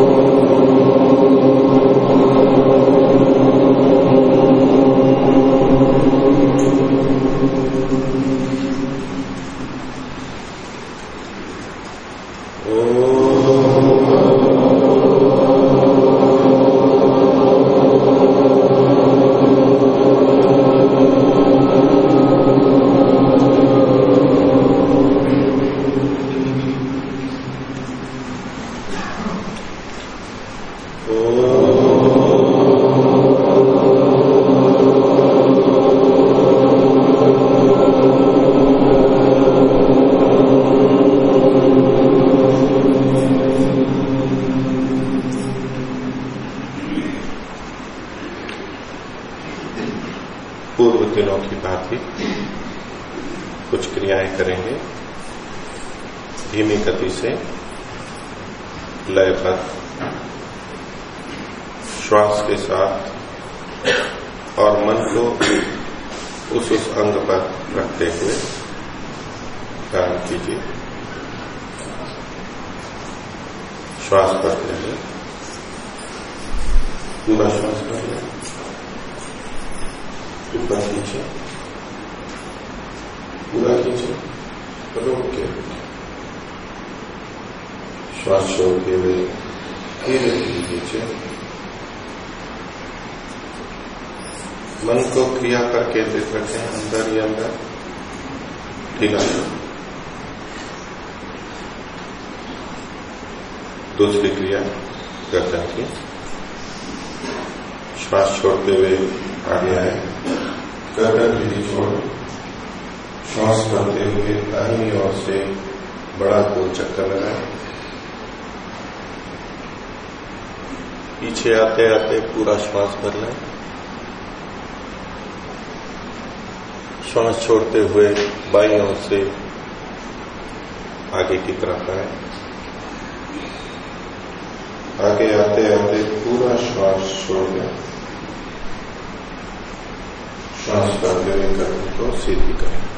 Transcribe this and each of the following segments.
Oh. दाहिनी ओर से बड़ा गोल चक्कर लगाए। पीछे आते आते पूरा श्वास भर लें श्वास छोड़ते हुए बाई ओर से आगे की तरफ़ आए। आगे आते आते पूरा श्वास छोड़ दें श्वास का गर्मी करने को सीधी करें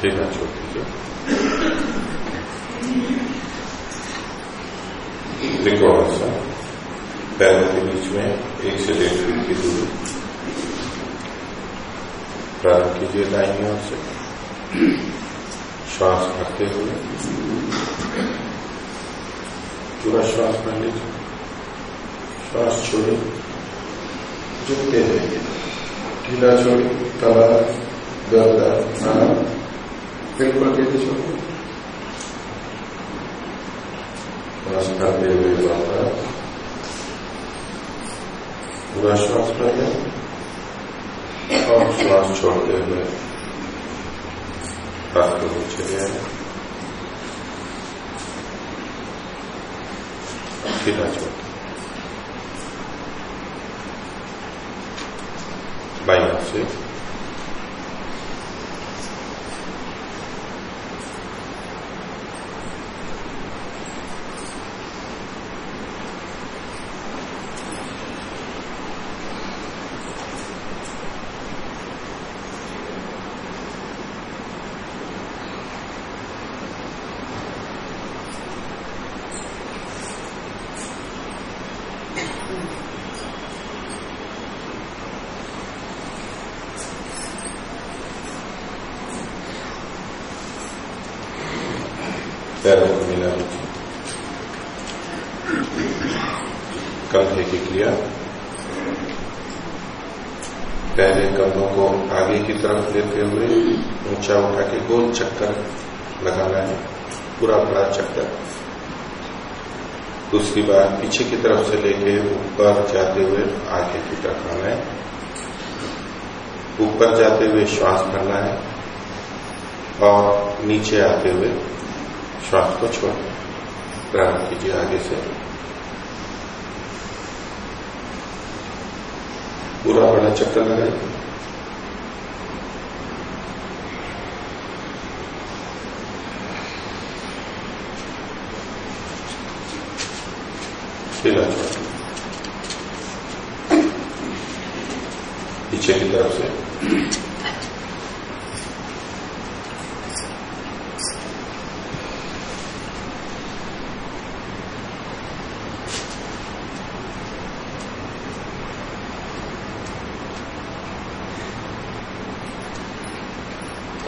ढीला छोड़ दीजिए त्रिकोण सा पैरों के बीच में एक से डेढ़ फीट की दूरी प्रारंभ कीजिए दाई ओर से श्वास भरते हुए पूरा श्वास भर लीजिए श्वास छोड़िए झुकते रहिए ढीला छोड़िए कमर गर्दन बिल्कुल गिर छोड़ो श्वास करते हुए वापस पूरा श्वास कर और श्वास छोड़ते हुए हाथ को नीचे ले आए। छोड़ दूसरी बार पीछे की तरफ़ से लेके ऊपर जाते हुए आगे की तरफ़ आना है। ऊपर जाते हुए श्वास भरना है और नीचे आते हुए श्वास को छोड़ प्रारंभ कीजिए आगे से। पूरा बड़ा चक्कर लगाइए हिला पीछे की तरफ़ से।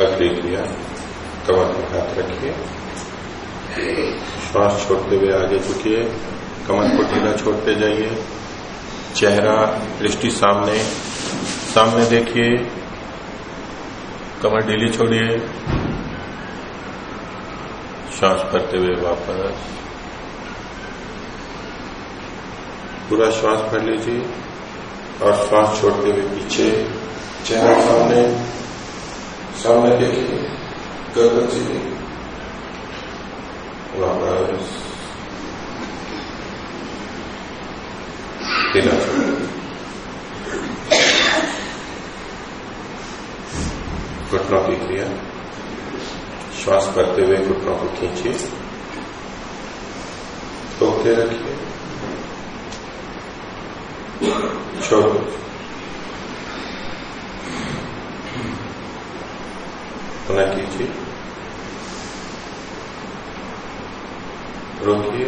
अगली क्रिया कमर पर हाथ रखिए। श्वास छोड़ते हुए आगे झुकिए। कमर को ढीला छोड़ते जाइए। चेहरा, दृष्टि सामने। सामने देखिए, कमर ढीली छोड़िए। श्वास भरते हुए वापस। पूरा श्वास भर लीजिए और श्वास छोड़ते हुए पीछे। चेहरा सामने सामने देखिए गर्दन सीधे वापस हिला घुटनों की क्रिया श्वास करते हुए घुटनों को खींचिए रोके रखिए छोड़ पुनः कीजिए रोकिए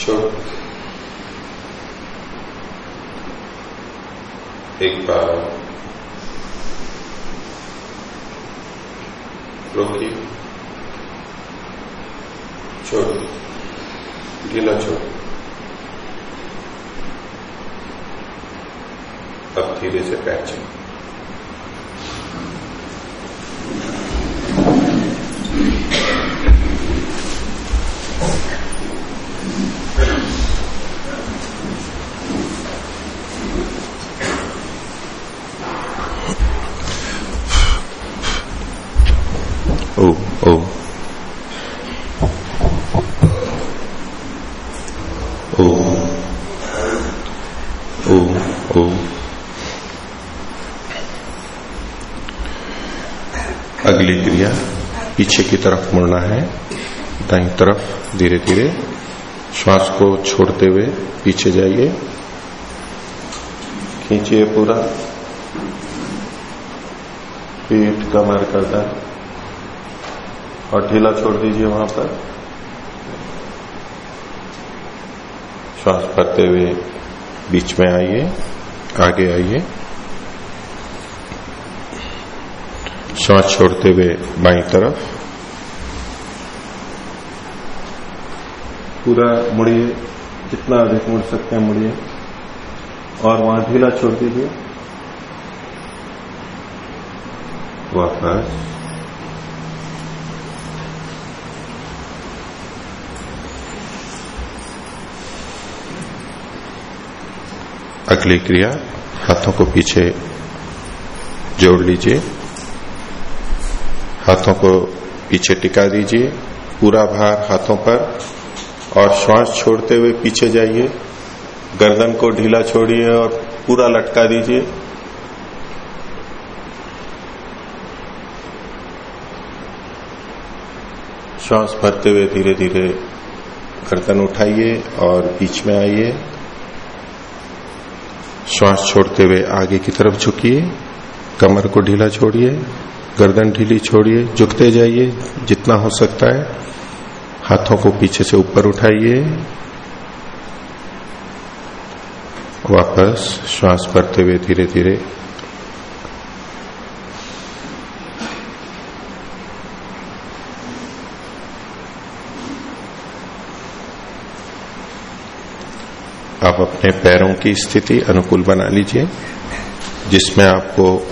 छोड़ एक बार रोकिए छोड़ ढीला छोड़ अब धीरे से पैर चल ओ ओ ओ ओ ओ अगली क्रिया पीछे की तरफ़ मुड़ना है। दाई तरफ़ धीरे धीरे श्वास को छोड़ते हुए पीछे जाइए। खींचिए पूरा। पीठ कमर गर्दन और ढीला छोड़ दीजिए वहाँ पर। श्वास भरते हुए बीच में आइए, आगे आइए। श्वास छोड़ते हुए बाई तरफ़। पूरा मुड़िए, जितना अधिक मुड़ सकते हैं मुड़िए। और वहाँ ढीला छोड़ दीजिए। वापस। अगली क्रिया, हाथों को पीछे जोड़ लीजिए। हाथों को पीछे टिका दीजिए, पूरा भार हाथों पर, और श्वास छोड़ते हुए पीछे जाइए। गर्दन को ढीला छोड़िए और पूरा लटका दीजिए। श्वास भरते हुए धीरे धीरे गर्दन उठाइए और बीच में आइए। श्वास छोड़ते हुए आगे की तरफ़ झुकिए, कमर को ढीला छोड़िए। गर्दन ढीली छोड़िए, झुकते जाइए, जितना हो सकता है, हाथों को पीछे से ऊपर उठाइए, वापस श्वास भरते हुए धीरे धीरे आप अपने पैरों की स्थिति अनुकूल बना लीजिए, जिसमें आपको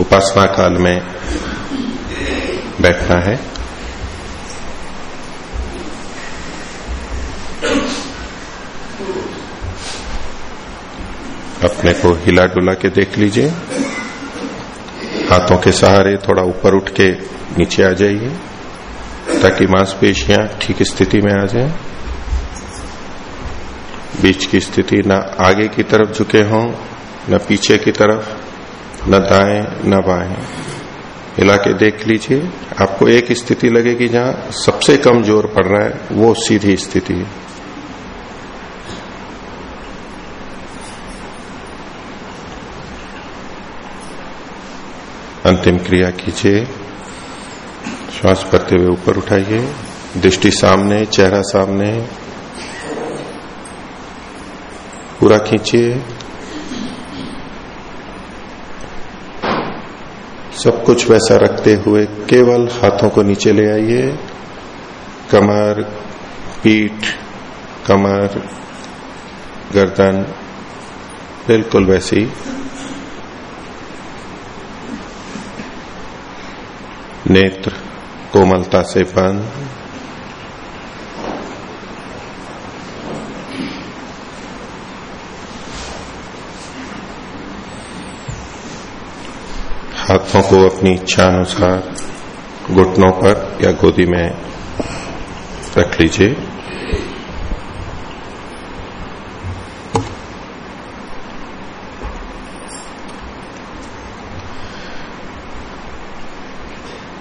उपासना काल में बैठना है। अपने को हिला डुला के देख लीजिए। हाथों के सहारे थोड़ा ऊपर उठ के नीचे आ जाइए, ताकि मांसपेशियाँ ठीक स्थिति में आ जाए। बीच की स्थिति न आगे की तरफ़ झुके हों, न पीछे की तरफ़। न दाएँ, न बाएँ। हिला के देख लीजिए, आपको एक स्थिति लगेगी जहाँ सबसे कम ज़ोर पड़ रहा है, वो सीधी स्थिति है। अंतिम क्रिया कीजिए। श्वास भरते हुए ऊपर उठाइए। दृष्टि सामने, चेहरा सामने। पूरा खींचिए। सब कुछ वैसा रखते हुए केवल हाथों को नीचे ले आइए। कमर, पीठ, कमर, गर्दन, बिल्कुल वैसी। नेत्र कोमलता से बंद। हाथों को अपनी इच्छा अनुसार घुटनों पर या गोदी में रख लीजिए।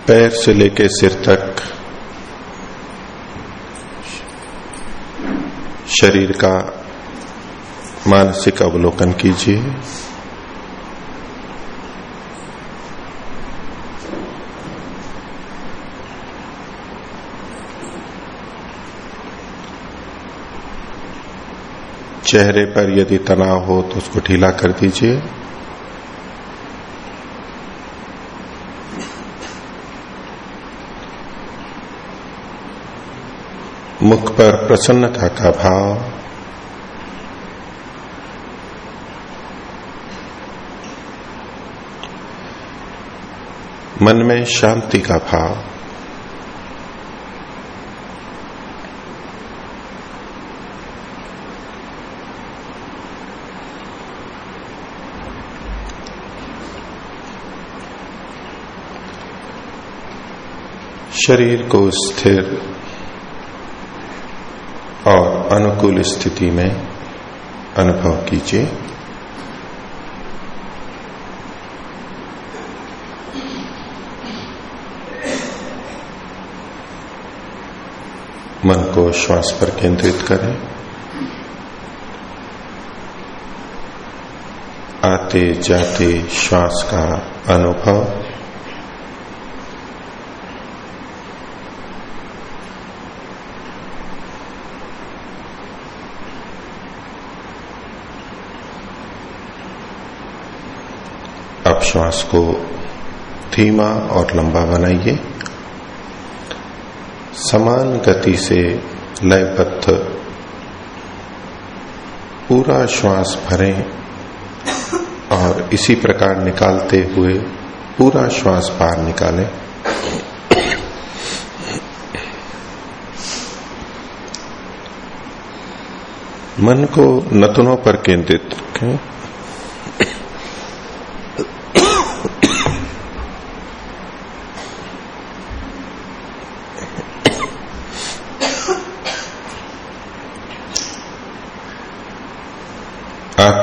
पैर से लेकर सिर तक शरीर का मानसिक अवलोकन कीजिए। चेहरे पर यदि तनाव हो तो उसको ढीला कर दीजिए। मुख पर प्रसन्नता का भाव। मन में शांति का भाव। शरीर को स्थिर और अनुकूल स्थिति में अनुभव कीजिए। मन को श्वास पर केंद्रित करें। आते जाते श्वास का अनुभव श्वास को धीमा और लंबा बनाइए। समान गति से लयबद्ध पूरा श्वास भरें और इसी प्रकार निकालते हुए पूरा श्वास बाहर निकालें। मन को नतनों पर केंद्रित रखें।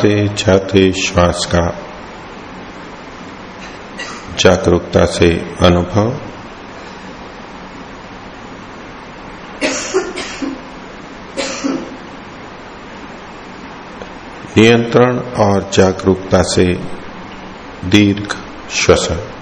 आते जाते श्वास का जागरूकता से अनुभव। नियंत्रण और जागरूकता से दीर्घ श्वसन।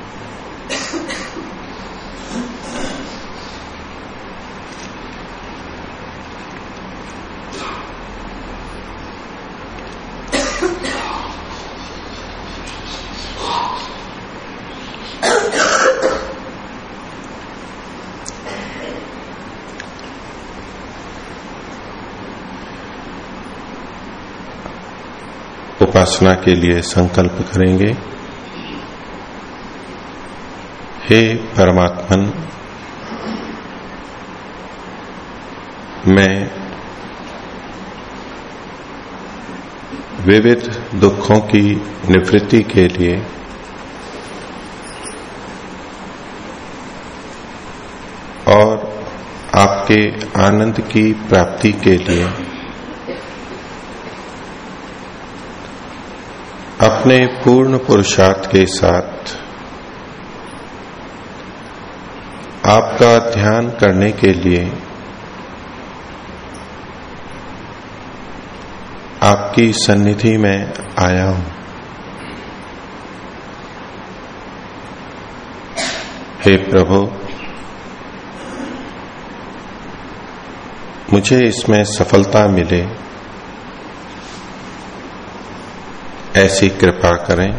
उपासना के लिए संकल्प करेंगे। हे परमात्मन, मैं विविध दुखों की निवृत्ति के लिए और आपके आनंद की प्राप्ति के लिए अपने पूर्ण पुरुषार्थ के साथ आपका ध्यान करने के लिए आपकी सन्निधि में आया हूँ। हे प्रभु, मुझे इसमें सफलता मिले। ऐसी कृपा करें।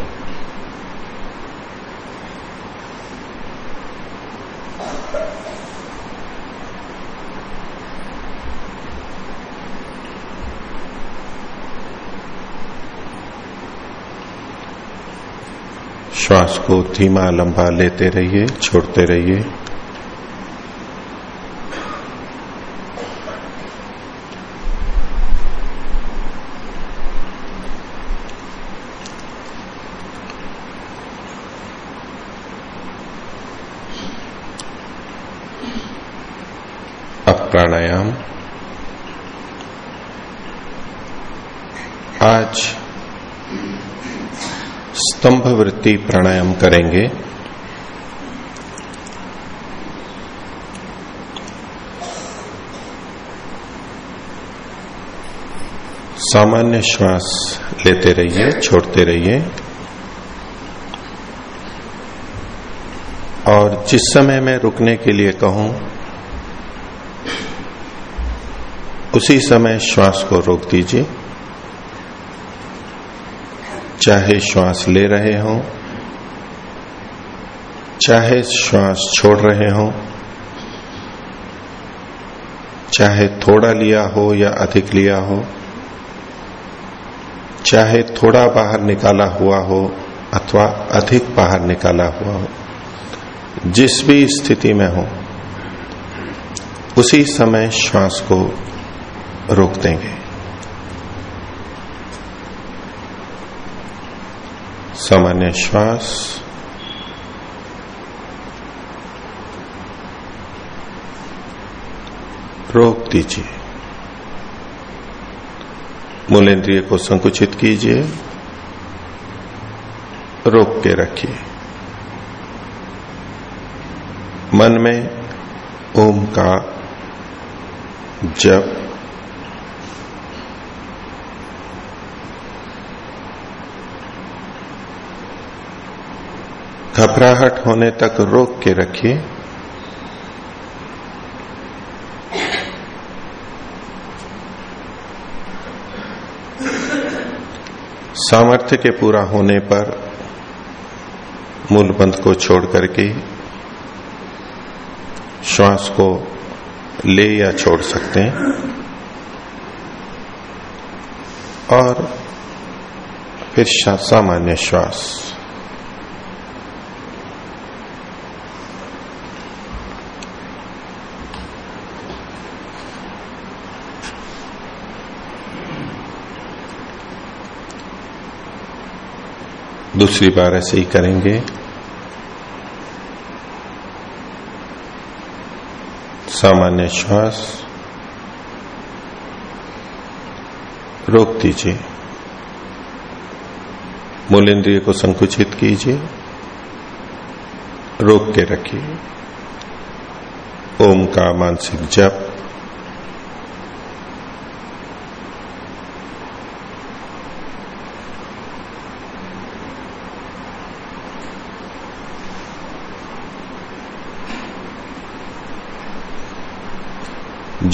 श्वास को धीमा लंबा लेते रहिए छोड़ते रहिए अब प्राणायाम आज स्तंभ वृत्ति प्राणायाम करेंगे। सामान्य श्वास लेते रहिए, छोड़ते रहिए। और जिस समय मैं रुकने के लिए कहूँ, उसी समय श्वास को रोक दीजिए। चाहे श्वास ले रहे हो, चाहे श्वास छोड़ रहे हो, चाहे थोड़ा लिया हो या अधिक लिया हो, चाहे थोड़ा बाहर निकाला हुआ हो अथवा अधिक बाहर निकाला हुआ हो, जिस भी स्थिति में हो, उसी समय श्वास को रोक देंगे। सामान्य श्वास। रोक दीजिए। मूलेंद्रिय को संकुचित कीजिए। रोक के रखिए। मन में ओम का जप घबराहट होने तक रोक के रखिए। सामर्थ्य के पूरा होने पर मूल बंध को छोड़ करके श्वास को ले या छोड़ सकते हैं। और फिर सामान्य श्वास। दूसरी बार ऐसे ही करेंगे। सामान्य श्वास। रोक दीजिए। मूल इंद्रिय को संकुचित कीजिए। रोक के रखिए। ओम का मानसिक जप।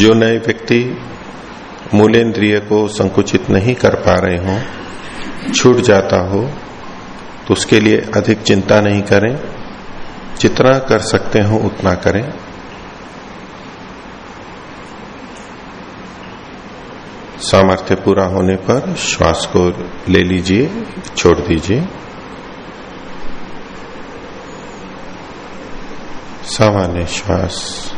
जो नए व्यक्ति मूलेंद्रिय को संकुचित नहीं कर पा रहे हो, छूट जाता हो तो उसके लिए अधिक चिंता नहीं करें। जितना कर सकते हो, उतना करें। सामर्थ्य पूरा होने पर श्वास को ले लीजिए, छोड़ दीजिए। सामान्य श्वास।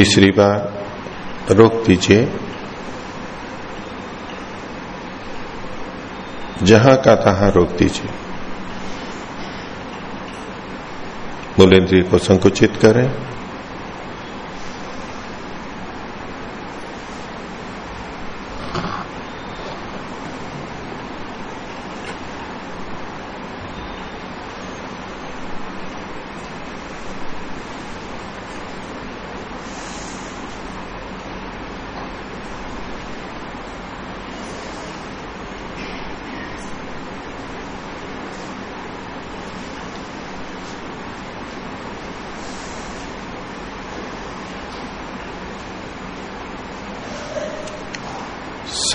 तीसरी बार रोक दीजिए। जहाँ का तहां रोक दीजिए। मूल इंद्रिय को संकुचित करें।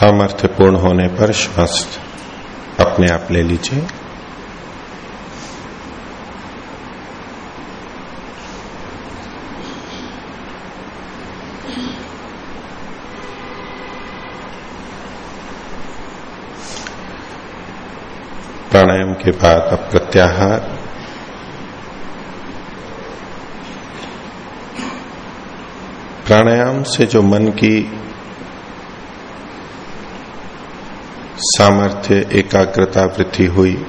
सामर्थ्य पूर्ण होने पर श्वास अपने आप ले लीजिए। प्राणायाम के बाद अब प्रत्याहार। प्राणायाम से जो मन की सामर्थ्य एकाग्रता वृद्धि हुई।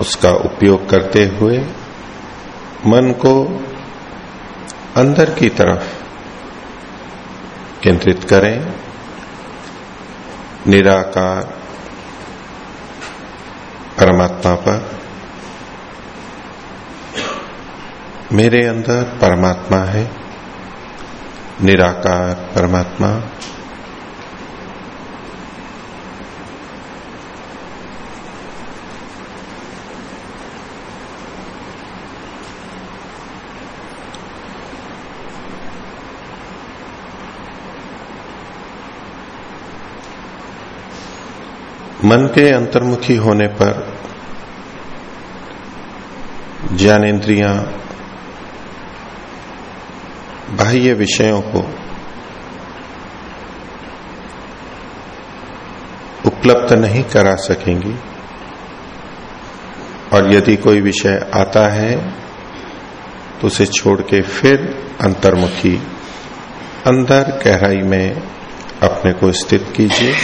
उसका उपयोग करते हुए मन को अंदर की तरफ़ केंद्रित करें। निराकार परमात्मा पर। मेरे अंदर परमात्मा है। निराकार परमात्मा। मन के अंतर्मुखी होने पर ज्ञानेन्द्रियाँ बाह्य विषयों को उपलब्ध नहीं करा सकेंगी। और यदि कोई विषय आता है तो उसे छोड़ के फिर अंतर्मुखी, अंदर गहराई में अपने को स्थित कीजिए।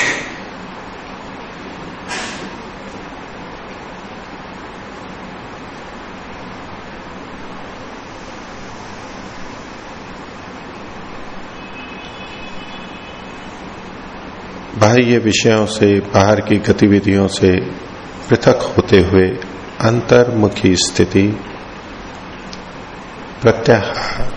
बाह्य विषयों से बाहर की गतिविधियों से पृथक होते हुए अंतर्मुखी स्थिति प्रत्याहार।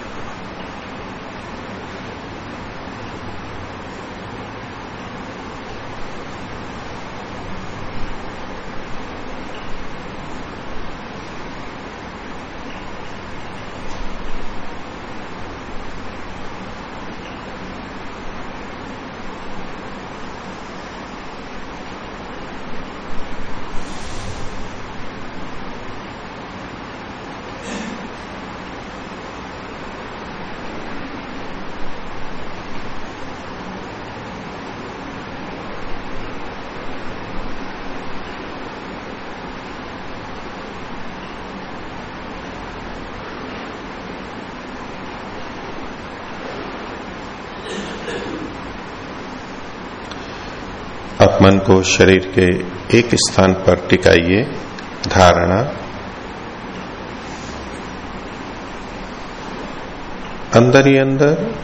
आप मन को शरीर के एक स्थान पर टिकाइए। धारणा। अंदर ही अंदर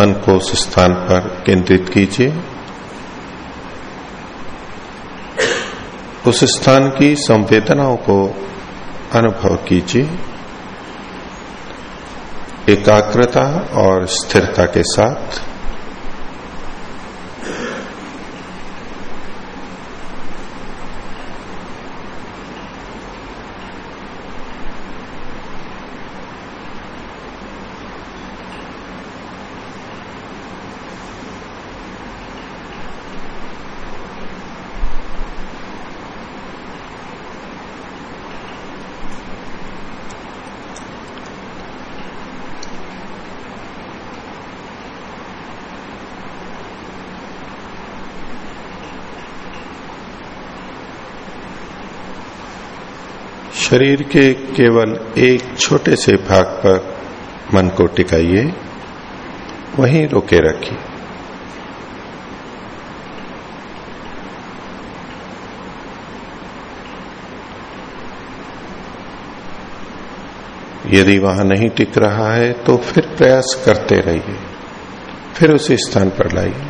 मन को उस स्थान पर केंद्रित कीजिए। उस स्थान की संवेदनाओं को अनुभव कीजिए। एकाग्रता और स्थिरता के साथ शरीर के केवल एक छोटे से भाग पर मन को टिकाइए, वहीं रोके रखिए। यदि वहाँ नहीं टिक रहा है तो फिर प्रयास करते रहिए, फिर उसे स्थान पर लाइए।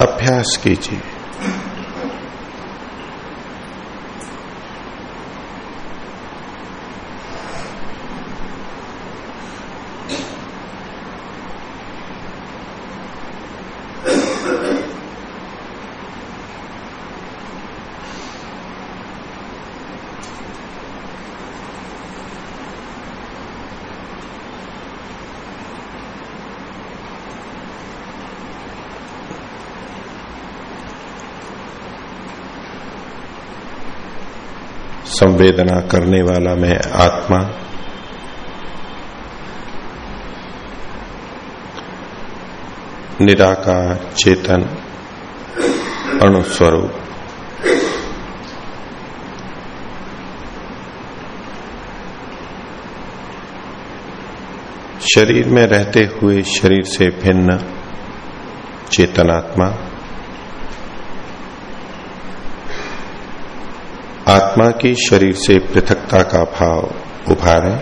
अभ्यास कीजिए। संवेदना करने वाला मैं आत्मा। निराकार चेतन अणुस्वरूप। शरीर में रहते हुए शरीर से भिन्न चेतनात्मा। आत्मा की शरीर से पृथकता का भाव उभारे।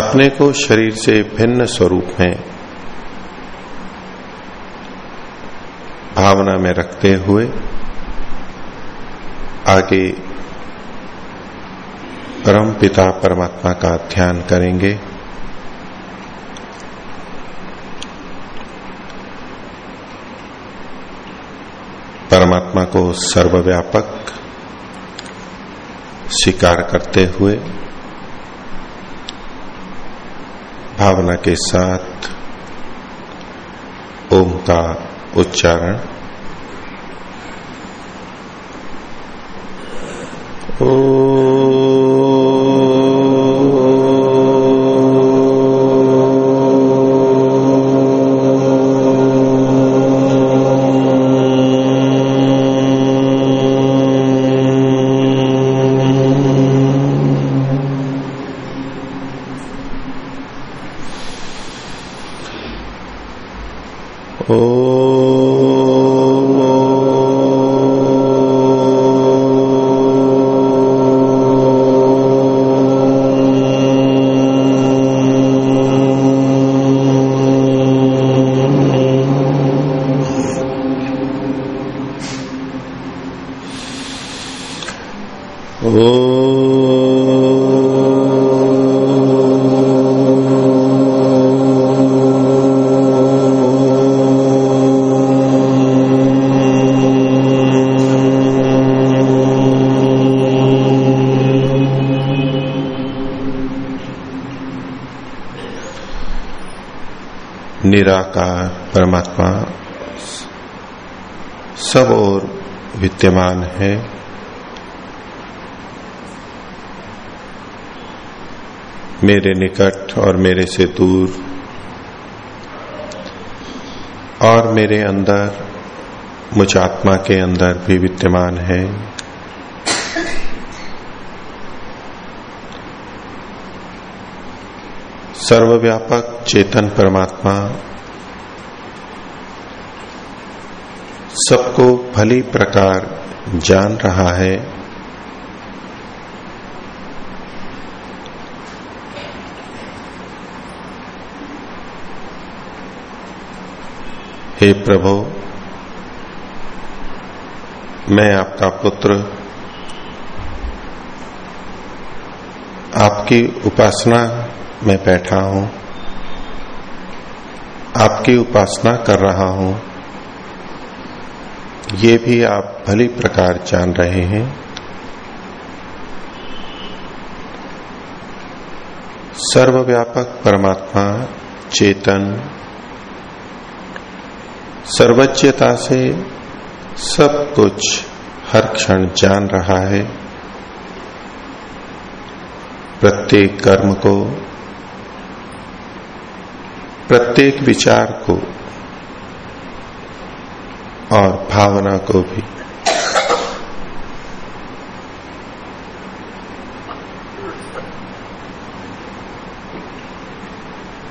अपने को शरीर से भिन्न स्वरूप में भावना में रखते हुए आगे परम पिता परमात्मा का ध्यान करेंगे। परमात्मा को सर्वव्यापक स्वीकार करते हुए भावना के साथ ओम का उच्चारण ओ विद्यमान है। मेरे निकट और मेरे से दूर और मेरे अंदर, मुझ आत्मा के अंदर भी विद्यमान है। सर्वव्यापक चेतन परमात्मा सबको भली प्रकार जान रहा है। हे प्रभु, मैं आपका पुत्र, आपकी उपासना में बैठा हूँ, आपकी उपासना कर रहा हूँ। ये भी आप भली प्रकार जान रहे हैं। सर्वव्यापक परमात्मा, चेतन सर्वज्ञता से सब कुछ हर क्षण जान रहा है। प्रत्येक कर्म को, प्रत्येक विचार को और भावना को भी।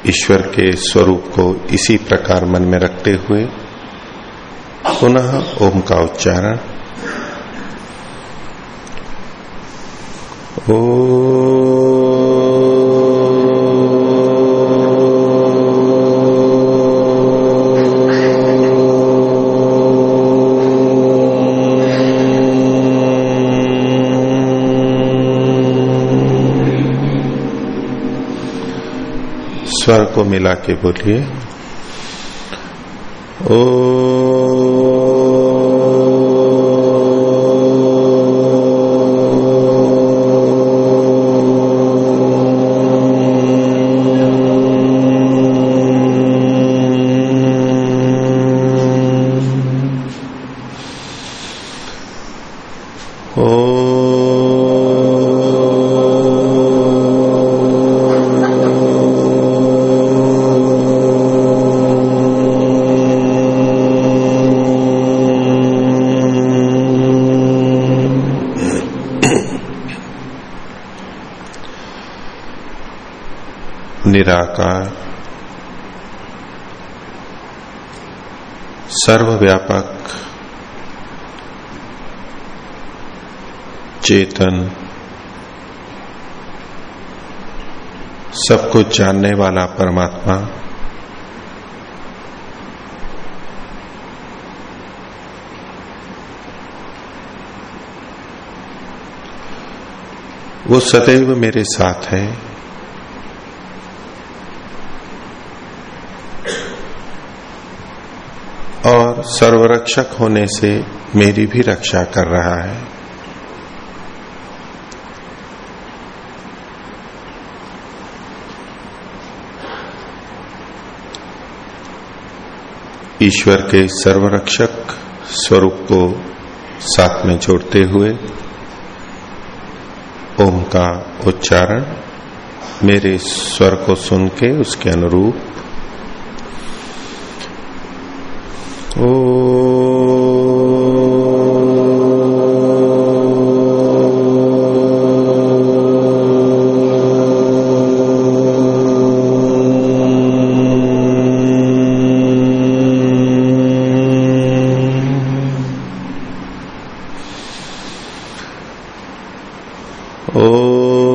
ईश्वर के स्वरूप को इसी प्रकार मन में रखते हुए पुनः ओम का उच्चारण। ओ स्वर को मिला के बोलिए। ओ निराकार। सर्वव्यापक चेतन। सब कुछ जानने वाला परमात्मा। वो सदैव मेरे साथ है और सर्वरक्षक होने से मेरी भी रक्षा कर रहा है। ईश्वर के सर्वरक्षक स्वरूप को साथ में जोड़ते हुए ओम का उच्चारण मेरे स्वर को सुन के उसके अनुरूप ओ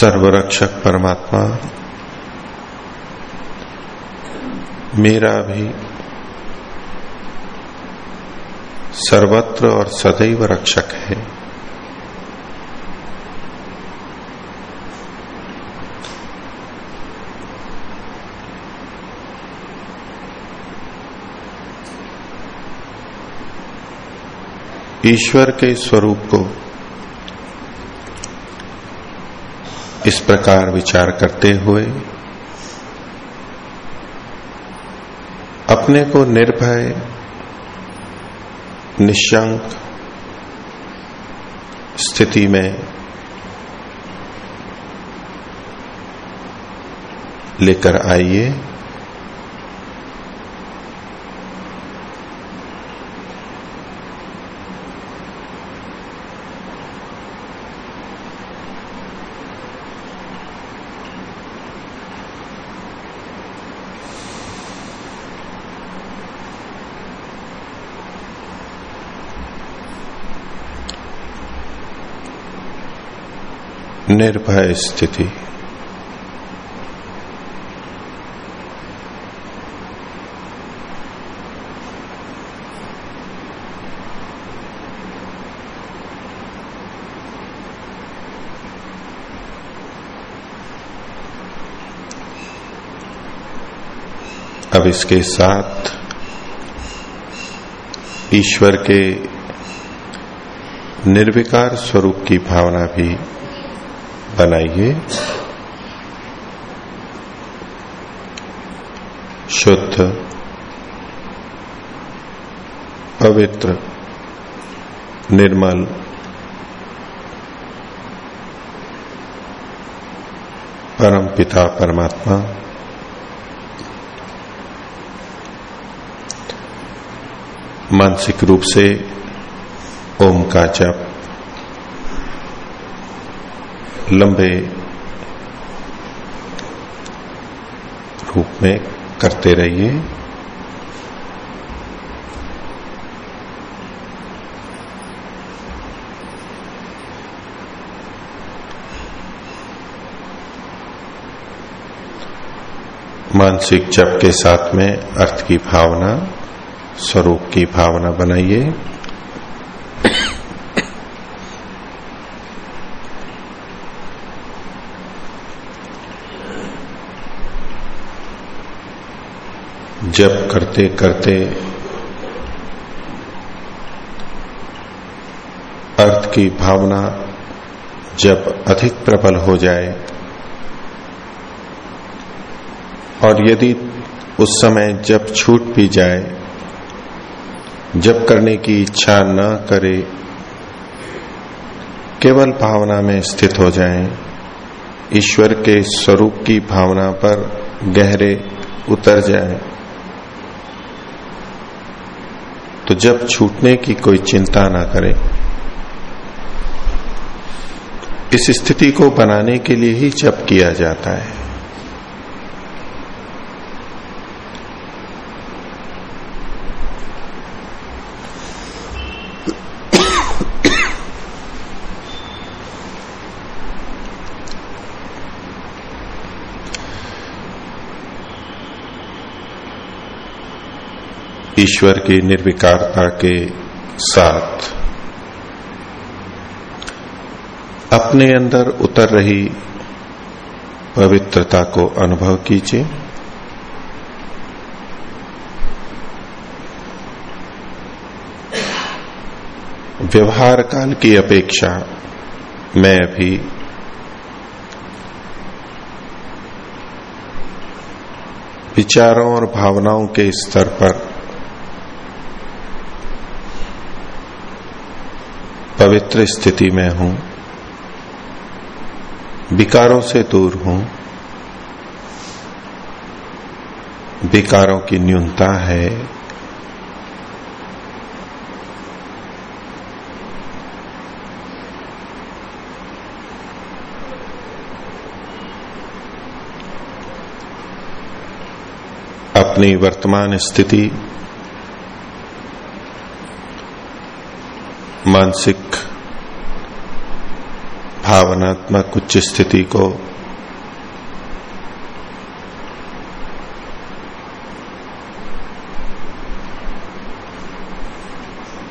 सर्वरक्षक परमात्मा। मेरा भी सर्वत्र और सदैव रक्षक है। ईश्वर के स्वरूप को इस प्रकार विचार करते हुए अपने को निर्भय निशंक स्थिति में लेकर आइए। निर्भय स्थिति। अब इसके साथ ईश्वर के निर्विकार स्वरूप की भावना भी बनाइए। शुद्ध पवित्र निर्मल। परम पिता परमात्मा। मानसिक रूप से ओम का जप। लंबे रूप में करते रहिए। मानसिक जप के साथ में अर्थ की भावना, स्वरूप की भावना बनाइए। जब करते करते अर्थ की भावना जब अधिक प्रबल हो जाए और यदि उस समय जब छूट भी जाए जब करने की इच्छा न करे केवल भावना में स्थित हो जाए ईश्वर के स्वरूप की भावना पर गहरे उतर जाएँ, तो जब छूटने की कोई चिंता ना करे, इस स्थिति को बनाने के लिए ही जप किया जाता है। ईश्वर की निर्विकारता के साथ। अपने अंदर उतर रही पवित्रता को अनुभव कीजिए। व्यवहार काल की अपेक्षा मैं अभी विचारों और भावनाओं के स्तर पर पवित्र स्थिति में हूँ। विकारों से दूर हूँ। विकारों की न्यूनता है। अपनी वर्तमान स्थिति मानसिक भावनात्मक उच्च स्थिति को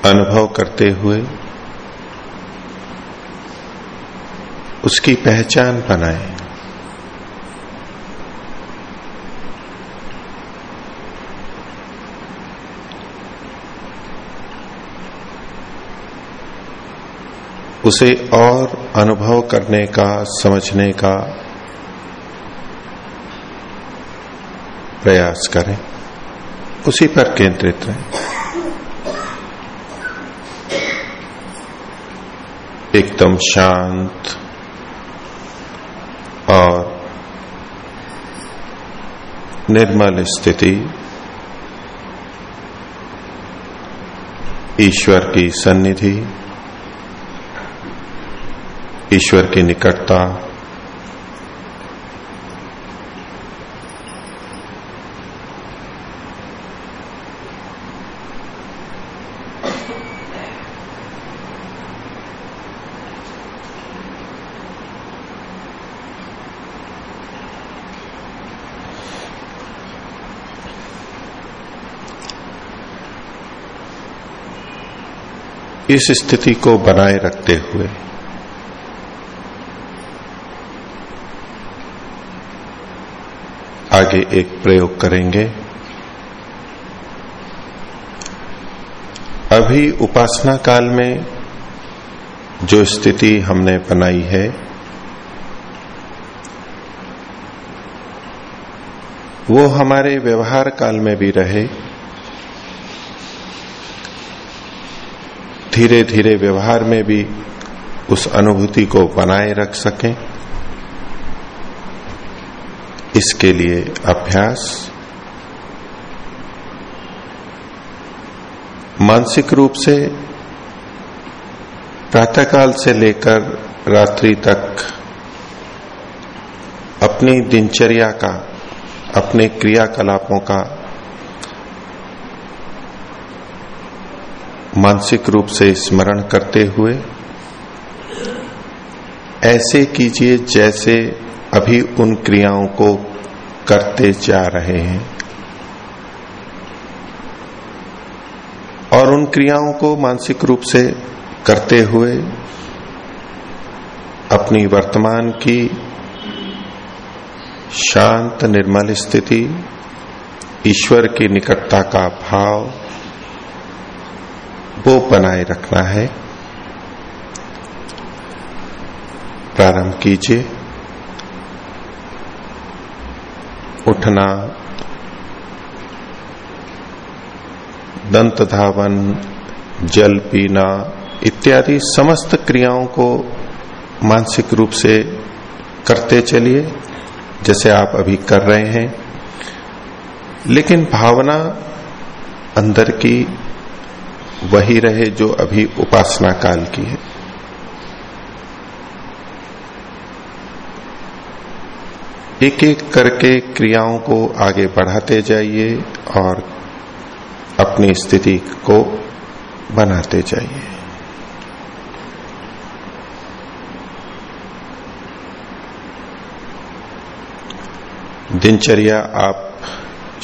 अनुभव करते हुए उसकी पहचान बनाएँ। उसे और अनुभव करने का, समझने का प्रयास करें। उसी पर केंद्रित रहें। एकदम शांत और निर्मल स्थिति ईश्वर की सन्निधि ईश्वर की निकटता। इस स्थिति को बनाए रखते हुए आगे एक प्रयोग करेंगे। अभी उपासना काल में जो स्थिति हमने बनाई है, वो हमारे व्यवहार काल में भी रहे। धीरे धीरे व्यवहार में भी उस अनुभूति को बनाए रख सकें। इसके लिए अभ्यास। मानसिक रूप से प्रातःकाल से लेकर रात्रि तक अपनी दिनचर्या का, अपने क्रियाकलापों का मानसिक रूप से स्मरण करते हुए ऐसे कीजिए जैसे अभी उन क्रियाओं को करते जा रहे हैं। और उन क्रियाओं को मानसिक रूप से करते हुए अपनी वर्तमान की शांत निर्मल स्थिति, ईश्वर की निकटता का भाव, वो बनाए रखना है। प्रारंभ कीजिए। उठना, दंत धावन, जल पीना इत्यादि समस्त क्रियाओं को मानसिक रूप से करते चलिए, जैसे आप अभी कर रहे हैं। लेकिन भावना अंदर की वही रहे जो अभी उपासना काल की है। एक एक करके क्रियाओं को आगे बढ़ाते जाइए और अपनी स्थिति को बनाते जाइए। दिनचर्या आप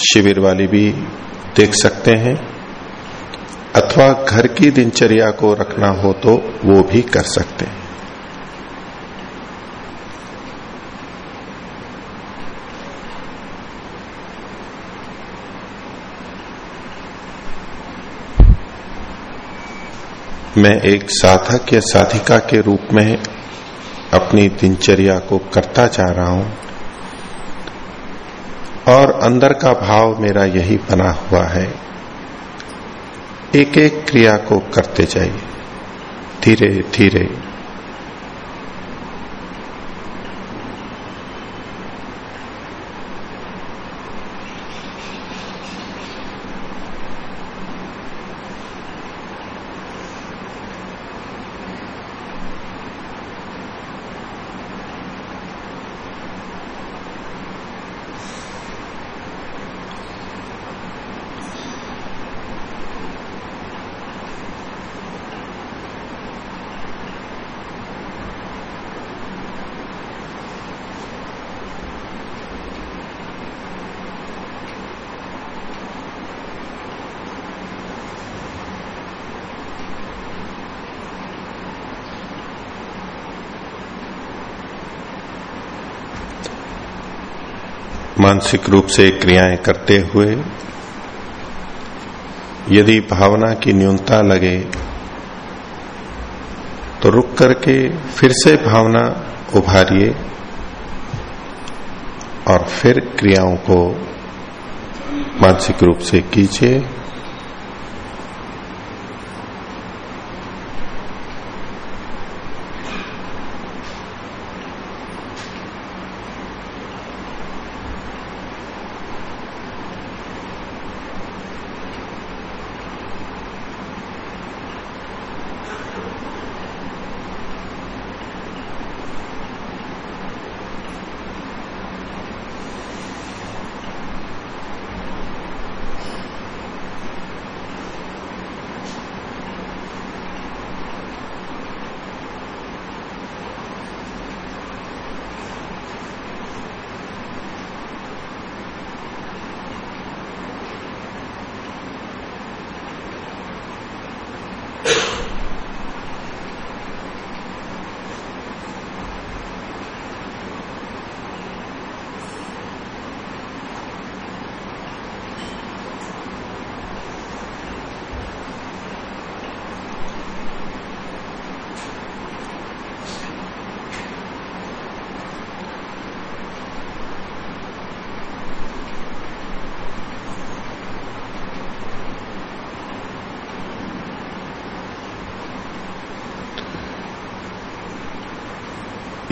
शिविर वाली भी देख सकते हैं, अथवा घर की दिनचर्या को रखना हो तो वो भी कर सकते हैं। मैं एक साधक या साधिका के रूप में अपनी दिनचर्या को करता जा रहा हूँ, और अंदर का भाव मेरा यही बना हुआ है। एक एक क्रिया को करते जाइए। धीरे धीरे मानसिक रूप से क्रियाएँ करते हुए, यदि भावना की न्यूनता लगे तो रुक करके फिर से भावना उभारिए और फिर क्रियाओं को मानसिक रूप से कीजिए।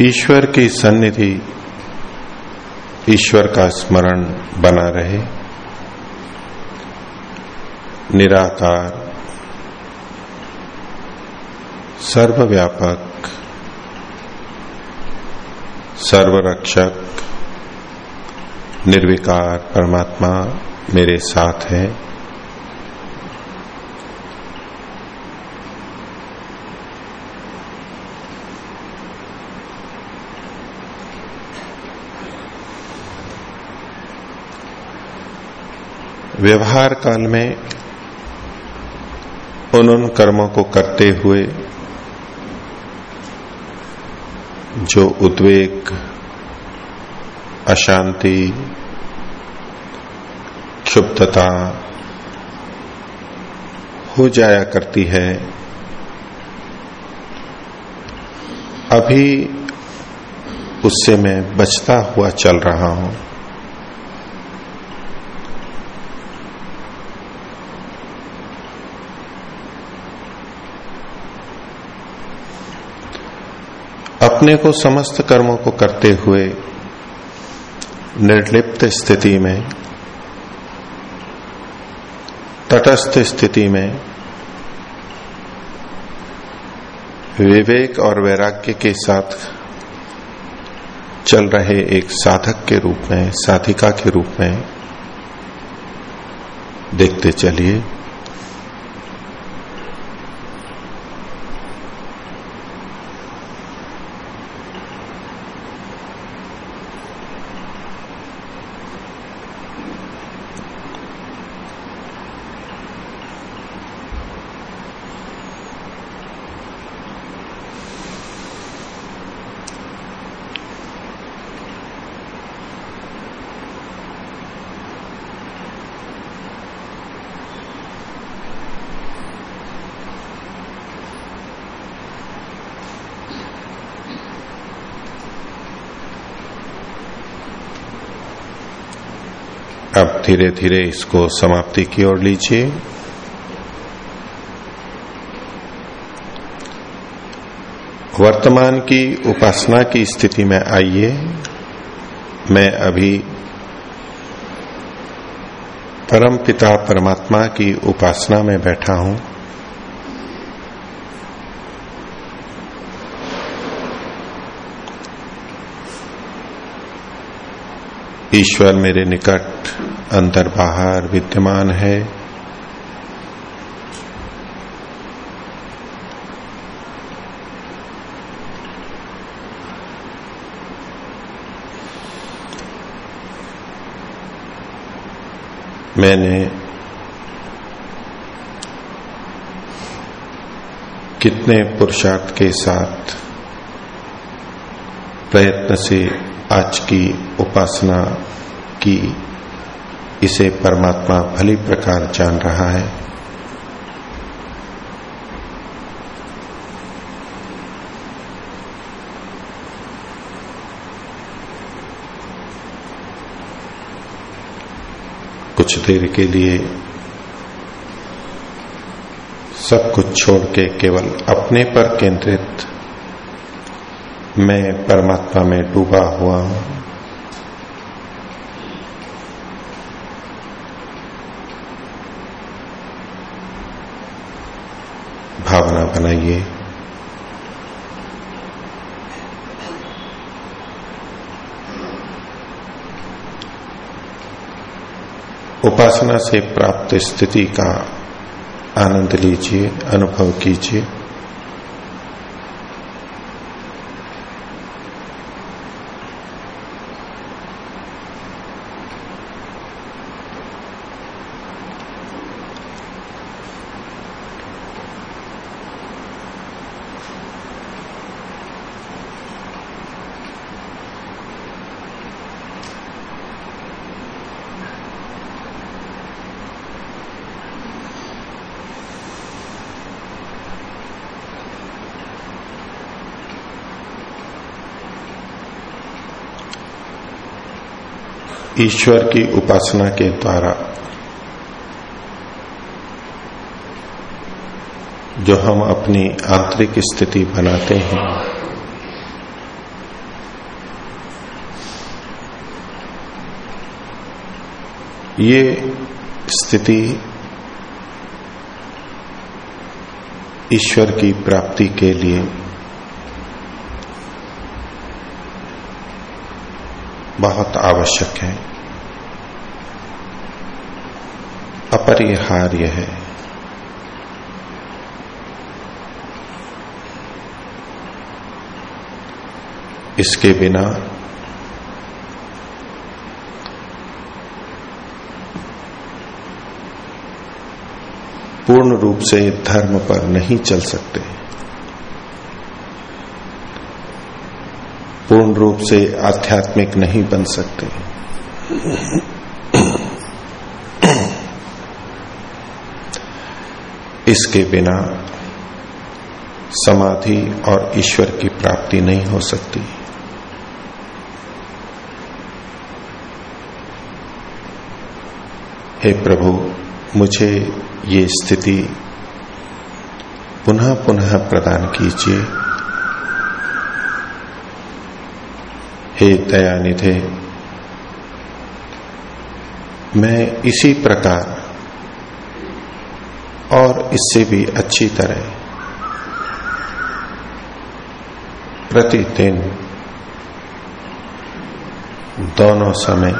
ईश्वर की सन्निधि ईश्वर का स्मरण बना रहे। निराकार, सर्वव्यापक, सर्वरक्षक, निर्विकार परमात्मा मेरे साथ है। व्यवहार काल में उन उन कर्मों को करते हुए जो उद्वेग, अशांति, क्षुब्धता हो जाया करती है, अभी उससे मैं बचता हुआ चल रहा हूँ। अपने को समस्त कर्मों को करते हुए निर्लिप्त स्थिति में, तटस्थ स्थिति में, विवेक और वैराग्य के साथ चल रहे एक साधक के रूप में, साधिका के रूप में देखते चलिए। अब धीरे धीरे इसको समाप्ति की ओर लीजिए। वर्तमान की उपासना की स्थिति में आइए। मैं अभी परम पिता परमात्मा की उपासना में बैठा हूँ। ईश्वर मेरे निकट अंदर बाहर विद्यमान है। मैंने कितने पुरुषार्थ के साथ प्रयत्न से आज की उपासना की इसे परमात्मा भली प्रकार जान रहा है। कुछ देर के लिए सब कुछ छोड़ के केवल अपने पर केंद्रित मैं परमात्मा में डूबा हुआ हूँ। भावना बनाइए। उपासना से प्राप्त स्थिति का आनंद लीजिए अनुभव कीजिए। ईश्वर की उपासना के द्वारा जो हम अपनी आंतरिक स्थिति बनाते हैं। ये स्थिति ईश्वर की प्राप्ति के लिए बहुत आवश्यक है। अपरिहार्य है। इसके बिना पूर्ण रूप से धर्म पर नहीं चल सकते। पूर्ण रूप से आध्यात्मिक नहीं बन सकते। इसके बिना समाधि और ईश्वर की प्राप्ति नहीं हो सकती। हे प्रभु, मुझे ये स्थिति पुनः पुनः प्रदान कीजिए। हे दयानिधे, मैं इसी प्रकार और इससे भी अच्छी तरह प्रतिदिन दोनों समय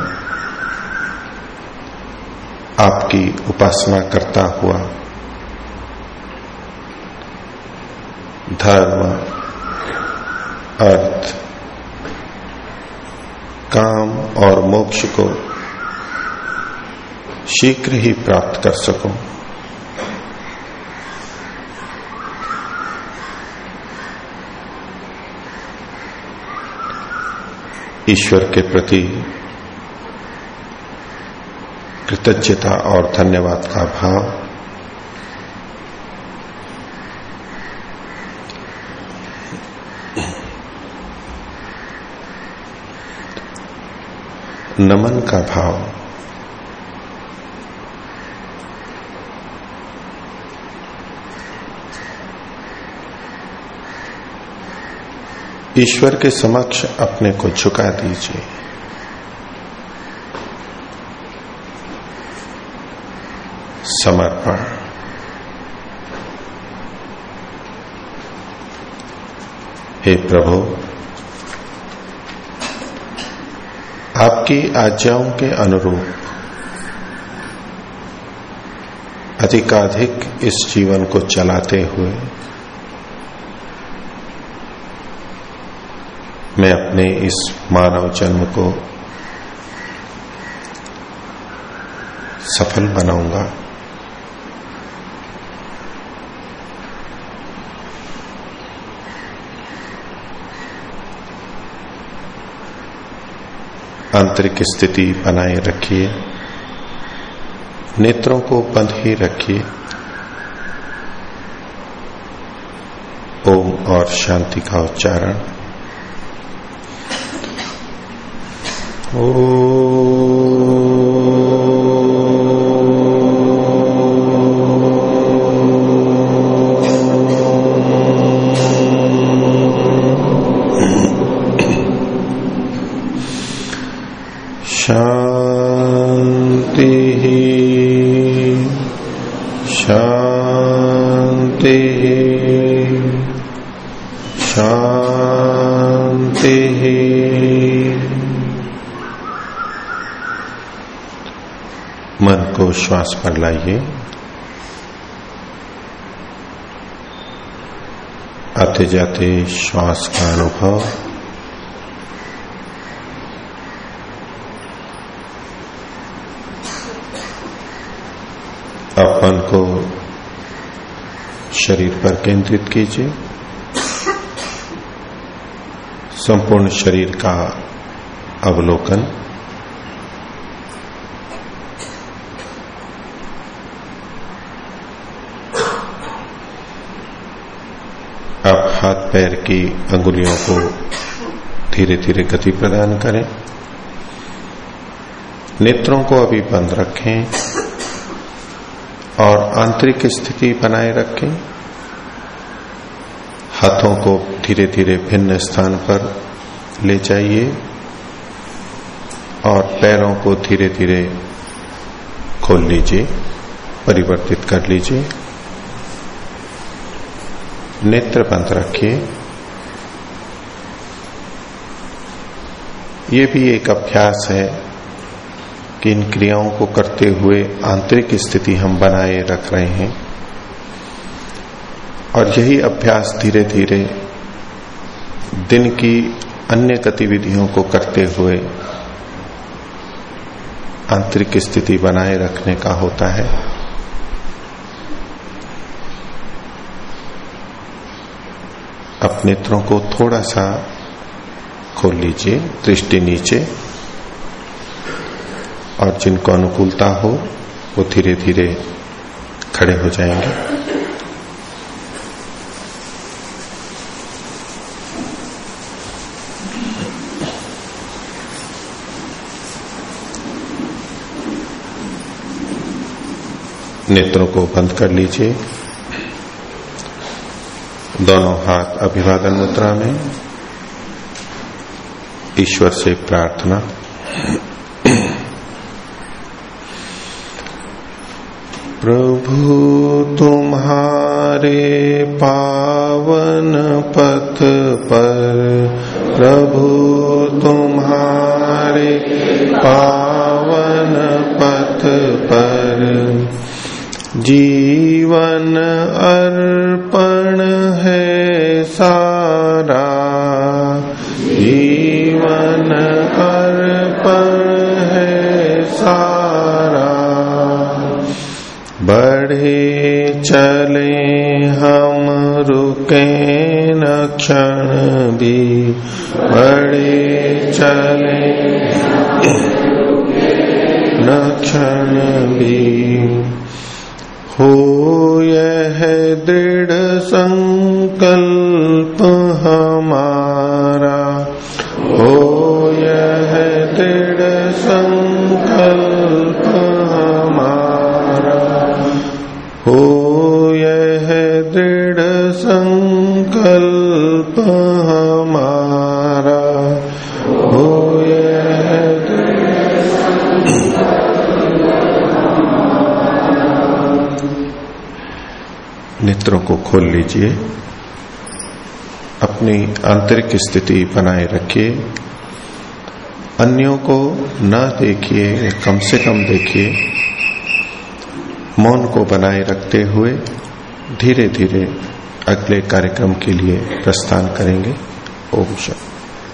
आपकी उपासना करता हुआ धर्म, अर्थ, काम और मोक्ष को शीघ्र ही प्राप्त कर सकूँ। ईश्वर के प्रति कृतज्ञता और धन्यवाद का भाव। नमन का भाव। ईश्वर के समक्ष अपने को झुका दीजिए। समर्पण। हे प्रभु, आपकी आज्ञाओं के अनुरूप अधिकाधिक इस जीवन को चलाते हुए मैं अपने इस मानव जन्म को सफल बनाऊँगा। आंतरिक स्थिति बनाए रखिए। नेत्रों को बंद ही रखिए। ओम और शांति का उच्चारण। ओ लाइए आते जाते श्वास का अनुभव। अपन को शरीर पर केंद्रित कीजिए। संपूर्ण शरीर का अवलोकन हाथ पैर की अंगुलियों को धीरे धीरे गति प्रदान करें। नेत्रों को अभी बंद रखें और आंतरिक स्थिति बनाए रखें। हाथों को धीरे धीरे भिन्न स्थान पर ले जाइए और पैरों को धीरे धीरे खोल लीजिए, परिवर्तित कर लीजिए। नेत्र बंद रखिए। ये भी एक अभ्यास है कि इन क्रियाओं को करते हुए आंतरिक स्थिति हम बनाए रख रहे हैं। और यही अभ्यास धीरे धीरे दिन की अन्य गतिविधियों को करते हुए आंतरिक स्थिति बनाए रखने का होता है। अपने नेत्रों को थोड़ा सा खोल लीजिए, दृष्टि नीचे, और जिनको अनुकूलता हो, वो धीरे धीरे खड़े हो जाएँगे। नेत्रों को बंद कर लीजिए। दोनों हाथ अभिवादन मुद्रा में। ईश्वर से प्रार्थना। प्रभु, तुम्हारे पावन पथ पर, प्रभु, तुम्हारे पावन पथ पर, जीवन अर्पण सारा जीवन अर्पण है सारा। बढ़े चले हम, रुके न क्षण भी। बढ़े चले न क्षण भी। हो यह दृढ़ संकल्प नेत्रों को खोल लीजिए। अपनी आंतरिक स्थिति बनाए रखिए। अन्यों को न देखिए, कम से कम देखिए। मौन को बनाए रखते हुए धीरे धीरे अगले कार्यक्रम के लिए प्रस्थान करेंगे। ओम शांति